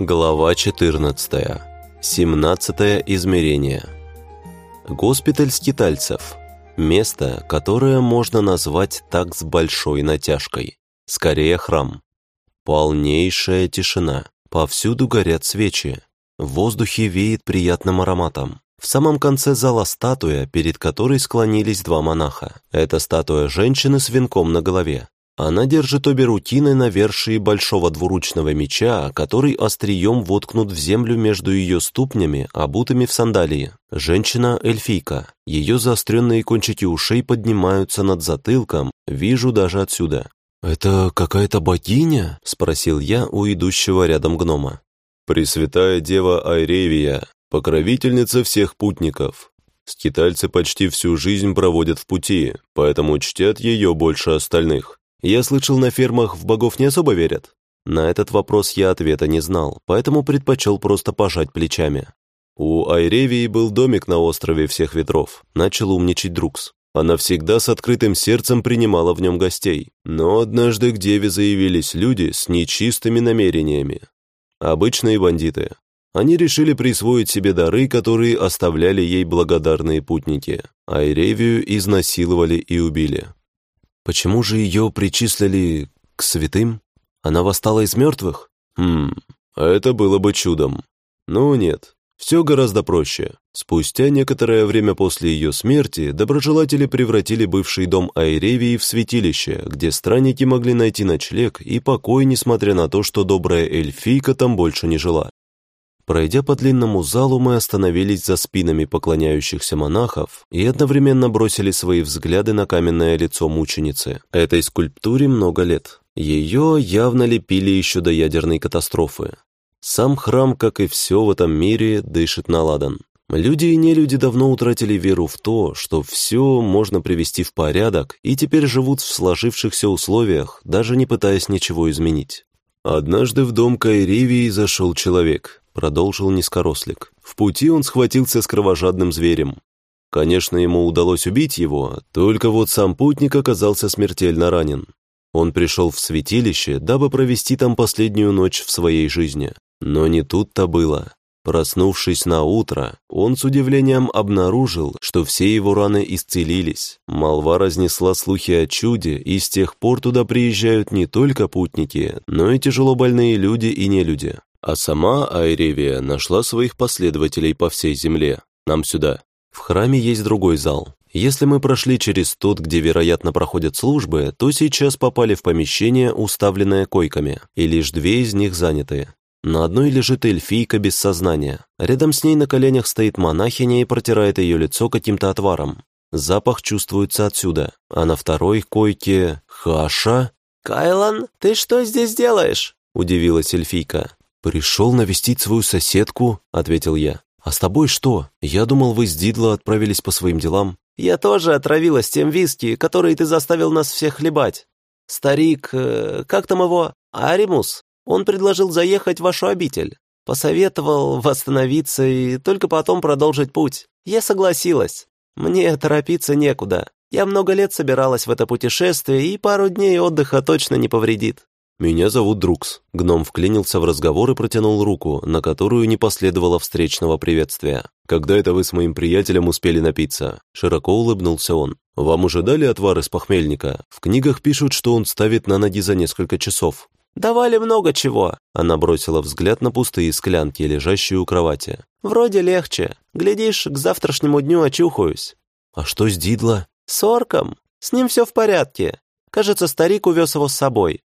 Глава 14. 17 измерение. Госпиталь скитальцев. Место, которое можно назвать так с большой натяжкой. Скорее храм. Полнейшая тишина. Повсюду горят свечи. В воздухе веет приятным ароматом. В самом конце зала статуя, перед которой склонились два монаха. Это статуя женщины с венком на голове. Она держит обе руки на навершии большого двуручного меча, который острием воткнут в землю между ее ступнями, обутыми в сандалии. Женщина-эльфийка. Ее заостренные кончики ушей поднимаются над затылком, вижу даже отсюда. «Это какая-то богиня?» – спросил я у идущего рядом гнома. «Пресвятая Дева Айревия, покровительница всех путников. Скитальцы почти всю жизнь проводят в пути, поэтому чтят ее больше остальных. Я слышал, на фермах в богов не особо верят. На этот вопрос я ответа не знал, поэтому предпочел просто пожать плечами. У Айревии был домик на острове всех ветров, начал умничать Друкс. Она всегда с открытым сердцем принимала в нем гостей, но однажды к деве заявились люди с нечистыми намерениями. Обычные бандиты. Они решили присвоить себе дары, которые оставляли ей благодарные путники. Айревию изнасиловали и убили. Почему же ее причислили к святым? Она восстала из мертвых? Хм, это было бы чудом. Но нет, все гораздо проще. Спустя некоторое время после ее смерти доброжелатели превратили бывший дом Айревии в святилище, где странники могли найти ночлег и покой, несмотря на то, что добрая эльфийка там больше не жила. Пройдя по длинному залу, мы остановились за спинами поклоняющихся монахов и одновременно бросили свои взгляды на каменное лицо мученицы. Этой скульптуре много лет. Ее явно лепили еще до ядерной катастрофы. Сам храм, как и все в этом мире, дышит на ладан. Люди и нелюди давно утратили веру в то, что все можно привести в порядок и теперь живут в сложившихся условиях, даже не пытаясь ничего изменить. Однажды в дом Кайривии зашел человек продолжил низкорослик. В пути он схватился с кровожадным зверем. Конечно, ему удалось убить его, только вот сам путник оказался смертельно ранен. Он пришел в святилище, дабы провести там последнюю ночь в своей жизни. Но не тут-то было. Проснувшись на утро, он с удивлением обнаружил, что все его раны исцелились. Молва разнесла слухи о чуде, и с тех пор туда приезжают не только путники, но и тяжело больные люди и нелюди. А сама Айревия нашла своих последователей по всей земле. Нам сюда. В храме есть другой зал. Если мы прошли через тот, где, вероятно, проходят службы, то сейчас попали в помещение, уставленное койками, и лишь две из них заняты. На одной лежит эльфийка без сознания. Рядом с ней на коленях стоит монахиня и протирает ее лицо каким-то отваром. Запах чувствуется отсюда. А на второй койке... Хаша? «Кайлан, ты что здесь делаешь?» – удивилась эльфийка. «Пришел навестить свою соседку», — ответил я. «А с тобой что? Я думал, вы с Дидло отправились по своим делам». «Я тоже отравилась тем виски, который ты заставил нас всех хлебать. Старик, э, как там его? Аримус. Он предложил заехать в вашу обитель. Посоветовал восстановиться и только потом продолжить путь. Я согласилась. Мне торопиться некуда. Я много лет собиралась в это путешествие, и пару дней отдыха точно не повредит. «Меня зовут Друкс». Гном вклинился в разговор и протянул руку, на которую не последовало встречного приветствия. «Когда это вы с моим приятелем успели напиться?» Широко улыбнулся он. «Вам уже дали отвар из похмельника? В книгах пишут, что он ставит на ноги за несколько часов». «Давали много чего». Она бросила взгляд на пустые склянки, лежащие у кровати. «Вроде легче. Глядишь, к завтрашнему дню очухаюсь». «А что с Дидло?» «С орком. С ним все в порядке. Кажется, старик увез его с собой.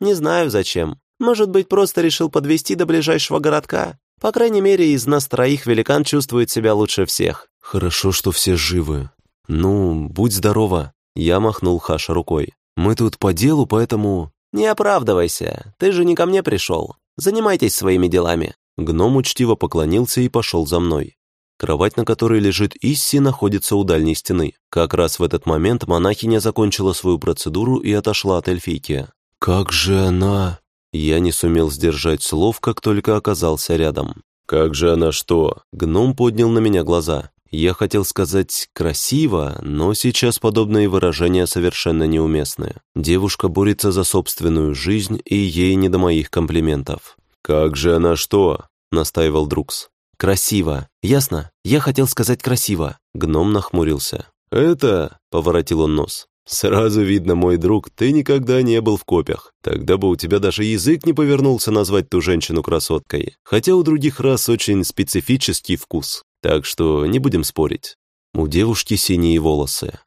Не знаю зачем. Может быть, просто решил подвести до ближайшего городка. По крайней мере, из нас троих великан чувствует себя лучше всех. Хорошо, что все живы. Ну, будь здорова. Я махнул Хаша рукой. Мы тут по делу, поэтому... Не оправдывайся. Ты же не ко мне пришел. Занимайтесь своими делами. Гном учтиво поклонился и пошел за мной. Кровать, на которой лежит Исси, находится у дальней стены. Как раз в этот момент монахиня закончила свою процедуру и отошла от эльфийки. «Как же она...» Я не сумел сдержать слов, как только оказался рядом. «Как же она что?» Гном поднял на меня глаза. Я хотел сказать «красиво», но сейчас подобные выражения совершенно неуместны. Девушка борется за собственную жизнь, и ей не до моих комплиментов. «Как же она что?» — настаивал Друкс. «Красиво. Ясно? Я хотел сказать красиво». Гном нахмурился. «Это...» — поворотил он нос. «Сразу видно, мой друг, ты никогда не был в копях. Тогда бы у тебя даже язык не повернулся назвать ту женщину красоткой. Хотя у других рас очень специфический вкус. Так что не будем спорить. У девушки синие волосы.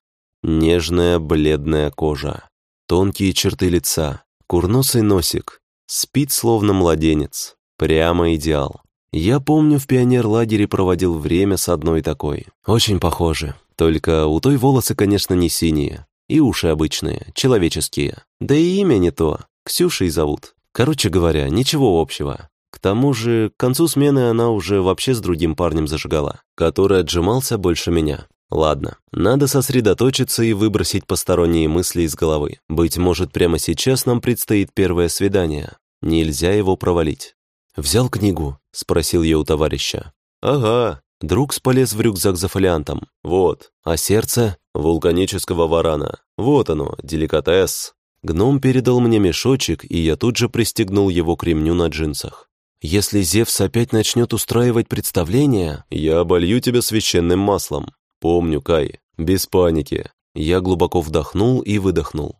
Нежная бледная кожа. Тонкие черты лица. Курносый носик. Спит, словно младенец. Прямо идеал. Я помню, в пионер-лагере проводил время с одной такой. Очень похоже. Только у той волосы, конечно, не синие. И уши обычные, человеческие. Да и имя не то. Ксюшей зовут. Короче говоря, ничего общего. К тому же, к концу смены она уже вообще с другим парнем зажигала, который отжимался больше меня. Ладно, надо сосредоточиться и выбросить посторонние мысли из головы. Быть может, прямо сейчас нам предстоит первое свидание. Нельзя его провалить. «Взял книгу?» — спросил я у товарища. «Ага». Друг полез в рюкзак за фолиантом. «Вот». «А сердце?» «Вулканического варана. Вот оно, деликатес». Гном передал мне мешочек, и я тут же пристегнул его к ремню на джинсах. Если Зевс опять начнет устраивать представление, я оболью тебя священным маслом. Помню, Кай, без паники. Я глубоко вдохнул и выдохнул.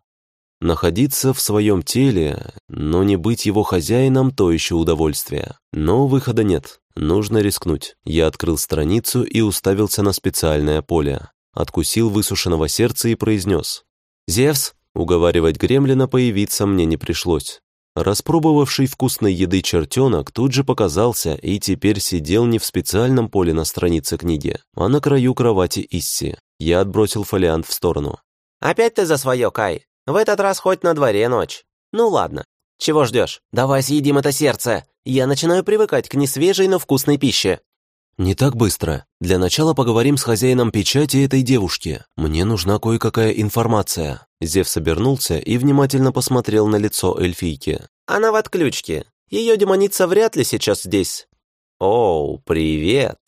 Находиться в своем теле, но не быть его хозяином, то еще удовольствие. Но выхода нет, нужно рискнуть. Я открыл страницу и уставился на специальное поле. Откусил высушенного сердца и произнес. «Зевс!» Уговаривать гремлина появиться мне не пришлось. Распробовавший вкусной еды чертенок тут же показался и теперь сидел не в специальном поле на странице книги, а на краю кровати Исси. Я отбросил фолиант в сторону. «Опять ты за свое, Кай? В этот раз хоть на дворе ночь. Ну ладно. Чего ждешь? Давай съедим это сердце. Я начинаю привыкать к несвежей, но вкусной пище». «Не так быстро. Для начала поговорим с хозяином печати этой девушки. Мне нужна кое-какая информация». Зевс обернулся и внимательно посмотрел на лицо эльфийки. «Она в отключке. Ее демоница вряд ли сейчас здесь». «Оу, привет.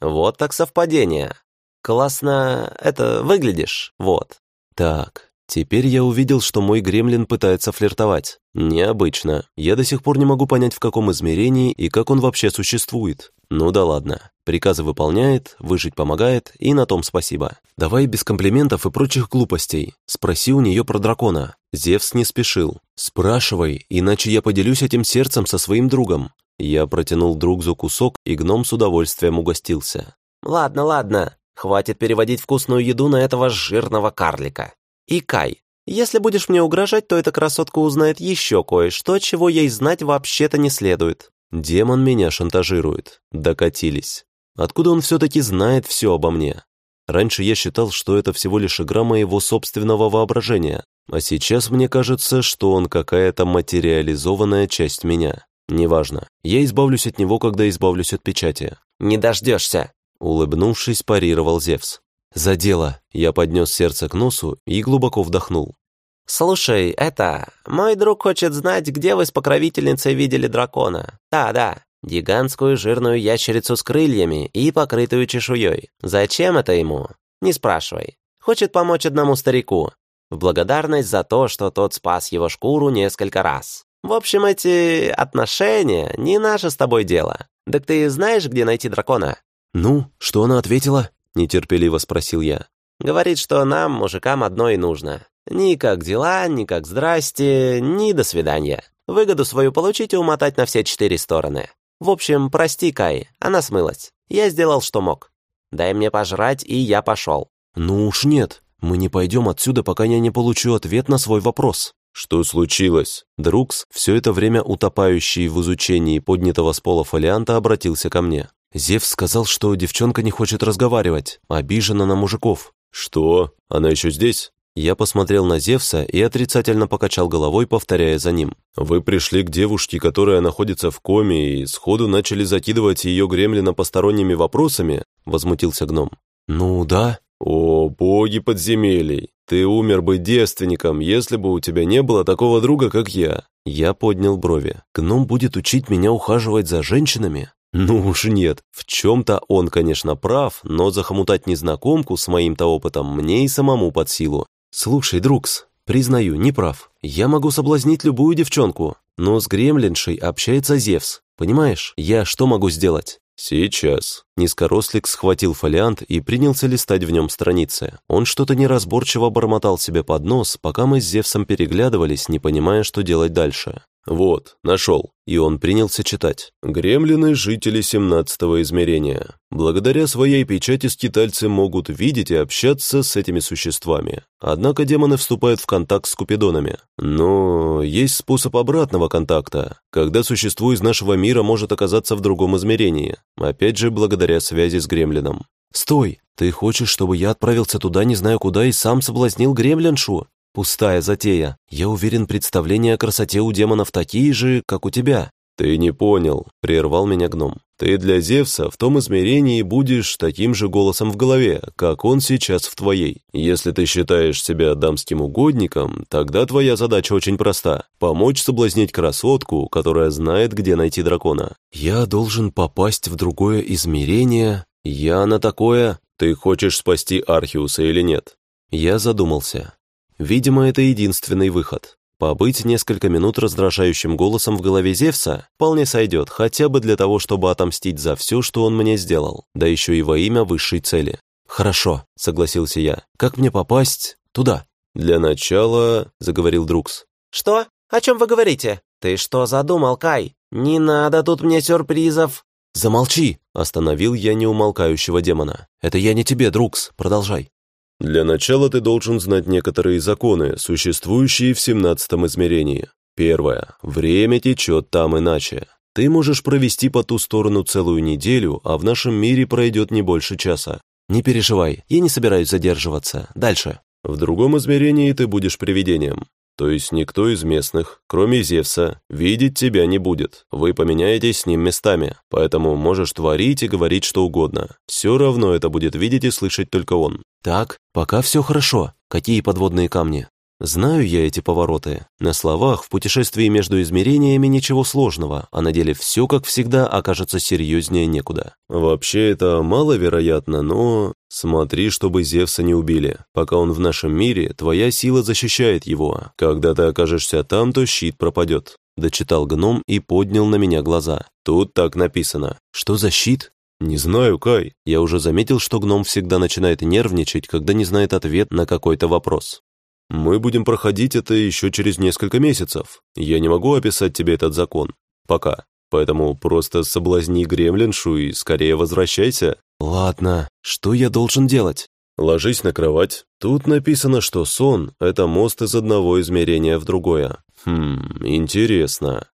Вот так совпадение. Классно это выглядишь, вот». «Так, Теперь я увидел, что мой гремлин пытается флиртовать. Необычно. Я до сих пор не могу понять, в каком измерении и как он вообще существует. Ну да ладно. Приказы выполняет, выжить помогает, и на том спасибо. Давай без комплиментов и прочих глупостей. Спроси у нее про дракона. Зевс не спешил. Спрашивай, иначе я поделюсь этим сердцем со своим другом. Я протянул Другзу кусок, и гном с удовольствием угостился. «Ладно, ладно. Хватит переводить вкусную еду на этого жирного карлика. И Кай, если будешь мне угрожать, то эта красотка узнает еще кое-что, чего ей знать вообще-то не следует. Демон меня шантажирует. Докатились. Откуда он все-таки знает все обо мне? Раньше я считал, что это всего лишь игра моего собственного воображения, а сейчас мне кажется, что он какая-то материализованная часть меня. Неважно, я избавлюсь от него, когда избавлюсь от печати. «Не дождешься!» Улыбнувшись, парировал Зевс. «За дело!» Я поднес сердце к носу и глубоко вдохнул. «Слушай, это... Мой друг хочет знать, где вы с покровительницей видели дракона. Да-да, гигантскую жирную ящерицу с крыльями и покрытую чешуей. Зачем это ему? Не спрашивай. Хочет помочь одному старику. В благодарность за то, что тот спас его шкуру несколько раз. В общем, эти отношения не наше с тобой дело. Так ты знаешь, где найти дракона?» «Ну, что она ответила?» — нетерпеливо спросил я. «Говорит, что нам, мужикам, одно и нужно. Ни как дела, ни как здрасте, ни до свидания. Выгоду свою получить и умотать на все четыре стороны. В общем, прости, Кай, она смылась. Я сделал, что мог. Дай мне пожрать, и я пошел». «Ну уж нет, мы не пойдем отсюда, пока я не получу ответ на свой вопрос». «Что случилось?» Друкс, все это время утопающий в изучении поднятого с пола фолианта, обратился ко мне. Зевс сказал, что девчонка не хочет разговаривать, обижена на мужиков. «Что? Она еще здесь?» Я посмотрел на Зевса и отрицательно покачал головой, повторяя за ним. «Вы пришли к девушке, которая находится в коме, и сходу начали закидывать ее гремлина посторонними вопросами?» — возмутился гном. «Ну да». «О, боги подземелий! Ты умер бы девственником, если бы у тебя не было такого друга, как я!» Я поднял брови. «Гном будет учить меня ухаживать за женщинами?» Ну уж нет, в чем-то он, конечно, прав, но захомутать незнакомку с моим-то опытом мне и самому под силу. Слушай, Друкс, признаю, не прав. Я могу соблазнить любую девчонку. но с гремлиншей общается Зевс. Понимаешь, я что могу сделать? «Сейчас». Низкорослик схватил фолиант и принялся листать в нем страницы. Он что-то неразборчиво бормотал себе под нос, пока мы с Зевсом переглядывались, не понимая, что делать дальше. «Вот, нашел». И он принялся читать. «Гремлины – жители 17-го измерения. Благодаря своей печати скитальцы могут видеть и общаться с этими существами. Однако демоны вступают в контакт с купидонами. Но есть способ обратного контакта, когда существо из нашего мира может оказаться в другом измерении. Опять же, благодаря связи с гремлином. «Стой! Ты хочешь, чтобы я отправился туда, не знаю куда, и сам соблазнил гремлиншу? Пустая затея. Я уверен, представления о красоте у демонов такие же, как у тебя. «Ты не понял», — прервал меня гном. «Ты для Зевса в том измерении будешь таким же голосом в голове, как он сейчас в твоей. Если ты считаешь себя дамским угодником, тогда твоя задача очень проста — помочь соблазнить красотку, которая знает, где найти дракона». «Я должен попасть в другое измерение? Я на такое...» «Ты хочешь спасти Архиуса или нет?» Я задумался. Видимо, это единственный выход. Побыть несколько минут раздражающим голосом в голове Зевса вполне сойдет, хотя бы для того, чтобы отомстить за все, что он мне сделал, да еще и во имя высшей цели. «Хорошо», — согласился я. «Как мне попасть туда?» «Для начала», — заговорил Друкс. «Что? О чем вы говорите? Ты что задумал, Кай? Не надо тут мне сюрпризов!» «Замолчи!» — остановил я неумолкающего демона. «Это я не тебе, Друкс, продолжай». Для начала ты должен знать некоторые законы, существующие в семнадцатом измерении. Первое. Время течет там иначе. Ты можешь провести по ту сторону целую неделю, а в нашем мире пройдет не больше часа. Не переживай, я не собираюсь задерживаться. Дальше. В другом измерении ты будешь привидением. То есть никто из местных, кроме Зевса, видеть тебя не будет. Вы поменяетесь с ним местами, поэтому можешь творить и говорить что угодно. Все равно это будет видеть и слышать только он. Так, пока все хорошо. Какие подводные камни? Знаю я эти повороты. На словах в путешествии между измерениями ничего сложного, а на деле все, как всегда, окажется серьезнее некуда. Вообще это маловероятно, но... Смотри, чтобы Зевса не убили. Пока он в нашем мире, твоя сила защищает его. Когда ты окажешься там, то щит пропадет. Дочитал гном и поднял на меня глаза. Тут так написано. Что за щит? «Не знаю, Кай». Я уже заметил, что гном всегда начинает нервничать, когда не знает ответ на какой-то вопрос. Мы будем проходить это еще через несколько месяцев. Я не могу описать тебе этот закон. Пока. Поэтому просто соблазни гремлиншу и скорее возвращайся. Ладно, что я должен делать? Ложись на кровать. Тут написано, что сон — это мост из одного измерения в другое. Хм, интересно.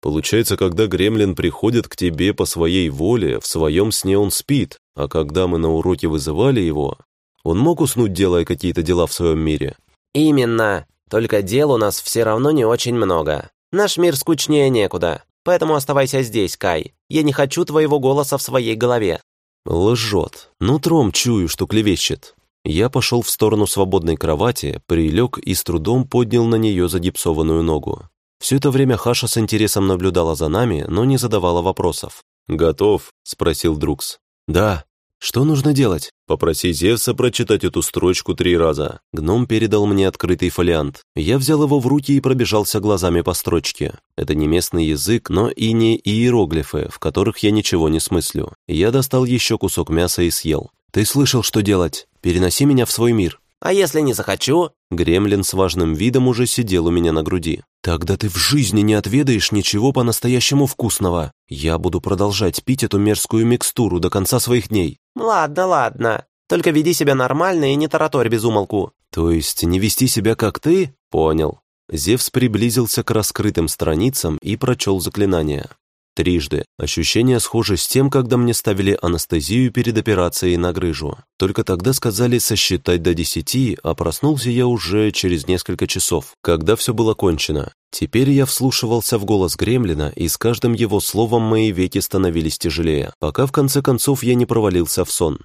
Получается, когда гремлин приходит к тебе по своей воле, в своем сне он спит, а когда мы на уроке вызывали его, он мог уснуть, делая какие-то дела в своем мире? «Именно. Только дел у нас все равно не очень много. Наш мир скучнее некуда. Поэтому оставайся здесь, Кай. Я не хочу твоего голоса в своей голове». Лжет. Нутром чую, что клевещет. Я пошел в сторону свободной кровати, прилег и с трудом поднял на нее загипсованную ногу. Все это время Хаша с интересом наблюдала за нами, но не задавала вопросов. «Готов?» – спросил Друкс. «Да», «Что нужно делать?» «Попроси Зевса прочитать эту строчку три раза». Гном передал мне открытый фолиант. Я взял его в руки и пробежался глазами по строчке. Это не местный язык, но и не иероглифы, в которых я ничего не смыслю. Я достал еще кусок мяса и съел. «Ты слышал, что делать? Переноси меня в свой мир». «А если не захочу?» Гремлин с важным видом уже сидел у меня на груди. «Тогда ты в жизни не отведаешь ничего по-настоящему вкусного. Я буду продолжать пить эту мерзкую микстуру до конца своих дней». «Ладно, ладно. Только веди себя нормально и не тараторь без умолку». «То есть не вести себя как ты?» «Понял». Зевс приблизился к раскрытым страницам и прочел заклинание. Трижды. Ощущение схоже с тем, когда мне ставили анестезию перед операцией на грыжу. Только тогда сказали сосчитать до десяти, а проснулся я уже через несколько часов, когда все было кончено. Теперь я вслушивался в голос Гремлина, и с каждым его словом мои веки становились тяжелее, пока в конце концов я не провалился в сон.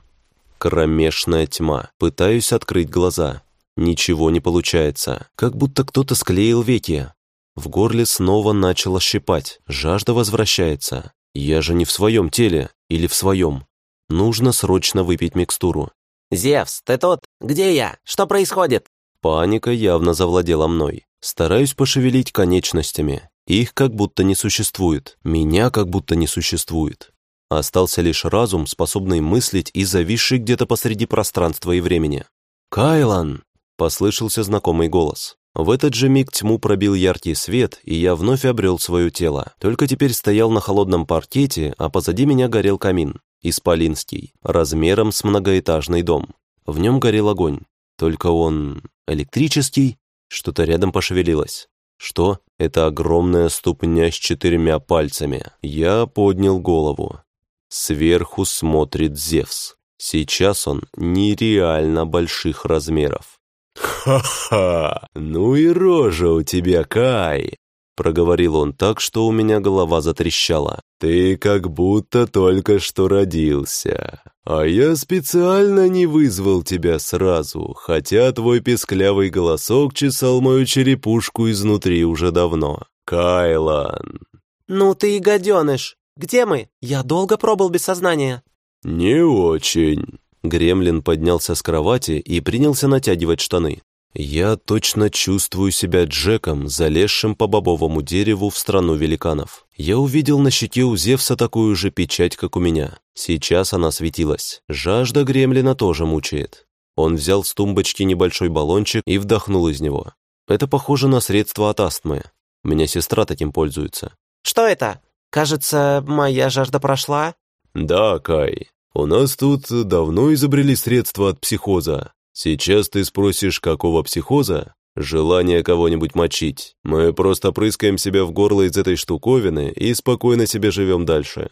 Кромешная тьма. Пытаюсь открыть глаза. Ничего не получается. Как будто кто-то склеил веки. В горле снова начало щипать, жажда возвращается. Я же не в своем теле, или в своем. Нужно срочно выпить микстуру. «Зевс, ты тут? Где я? Что происходит?» Паника явно завладела мной. Стараюсь пошевелить конечностями. Их как будто не существует, меня как будто не существует. Остался лишь разум, способный мыслить и зависший где-то посреди пространства и времени. «Кайлан!» — послышался знакомый голос. В этот же миг тьму пробил яркий свет, и я вновь обрел свое тело. Только теперь стоял на холодном паркете, а позади меня горел камин. Исполинский, размером с многоэтажный дом. В нем горел огонь. Только он электрический? Что-то рядом пошевелилось. Что? Это огромная ступня с четырьмя пальцами. Я поднял голову. Сверху смотрит Зевс. Сейчас он нереально больших размеров. «Ха-ха! Ну и рожа у тебя, Кай!» Проговорил он так, что у меня голова затрещала. «Ты как будто только что родился. А я специально не вызвал тебя сразу, хотя твой песклявый голосок чесал мою черепушку изнутри уже давно. Кайлан!» «Ну ты и гаденыш! Где мы? Я долго пробыл без сознания». «Не очень». Гремлин поднялся с кровати и принялся натягивать штаны. Я точно чувствую себя Джеком, залезшим по бобовому дереву в страну великанов. Я увидел на щеке у Зевса такую же печать, как у меня. Сейчас она светилась. Жажда Гремлина тоже мучает. Он взял с тумбочки небольшой баллончик и вдохнул из него. Это похоже на средство от астмы. У меня сестра таким пользуется. «Что это? Кажется, моя жажда прошла?» «Да, Кай. У нас тут давно изобрели средства от психоза. Сейчас ты спросишь, какого психоза? Желание кого-нибудь мочить. Мы просто прыскаем себя в горло из этой штуковины и спокойно себе живем дальше».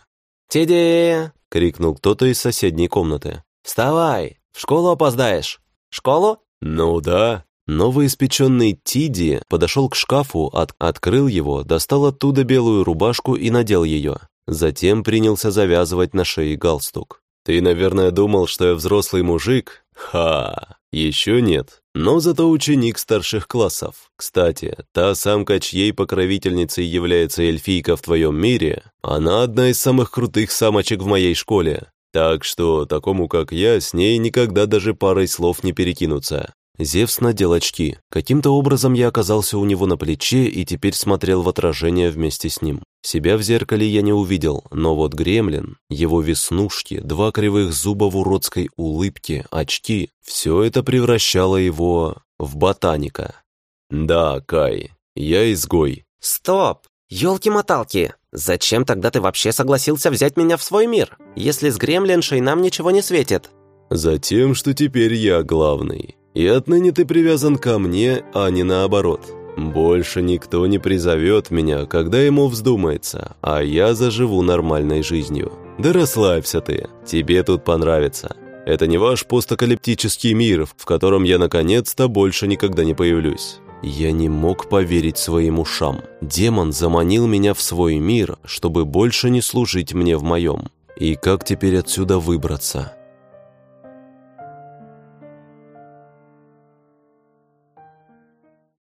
«Тиди!» — крикнул кто-то из соседней комнаты. «Вставай! В школу опоздаешь!» «Школу?» «Ну да». Новоиспеченный Тиди подошел к шкафу, от открыл его, достал оттуда белую рубашку и надел ее. Затем принялся завязывать на шее галстук. «Ты, наверное, думал, что я взрослый мужик? Ха! Еще нет. Но зато ученик старших классов. Кстати, та самка, чьей покровительницей является эльфийка в твоем мире, она одна из самых крутых самочек в моей школе. Так что такому, как я, с ней никогда даже парой слов не перекинуться. Зевс надел очки. Каким-то образом я оказался у него на плече и теперь смотрел в отражение вместе с ним. Себя в зеркале я не увидел, но вот гремлин, его веснушки, два кривых зуба в уродской улыбке, очки — все это превращало его в ботаника. «Да, Кай, я изгой». «Стоп! Ёлки-моталки! Зачем тогда ты вообще согласился взять меня в свой мир, если с гремлиншей нам ничего не светит?» «Затем, что теперь я главный». И отныне ты привязан ко мне, а не наоборот. Больше никто не призовет меня, когда ему вздумается, а я заживу нормальной жизнью. Да расслабься ты, тебе тут понравится. Это не ваш постакалиптический мир, в котором я наконец-то больше никогда не появлюсь. Я не мог поверить своим ушам. Демон заманил меня в свой мир, чтобы больше не служить мне в моем. И как теперь отсюда выбраться?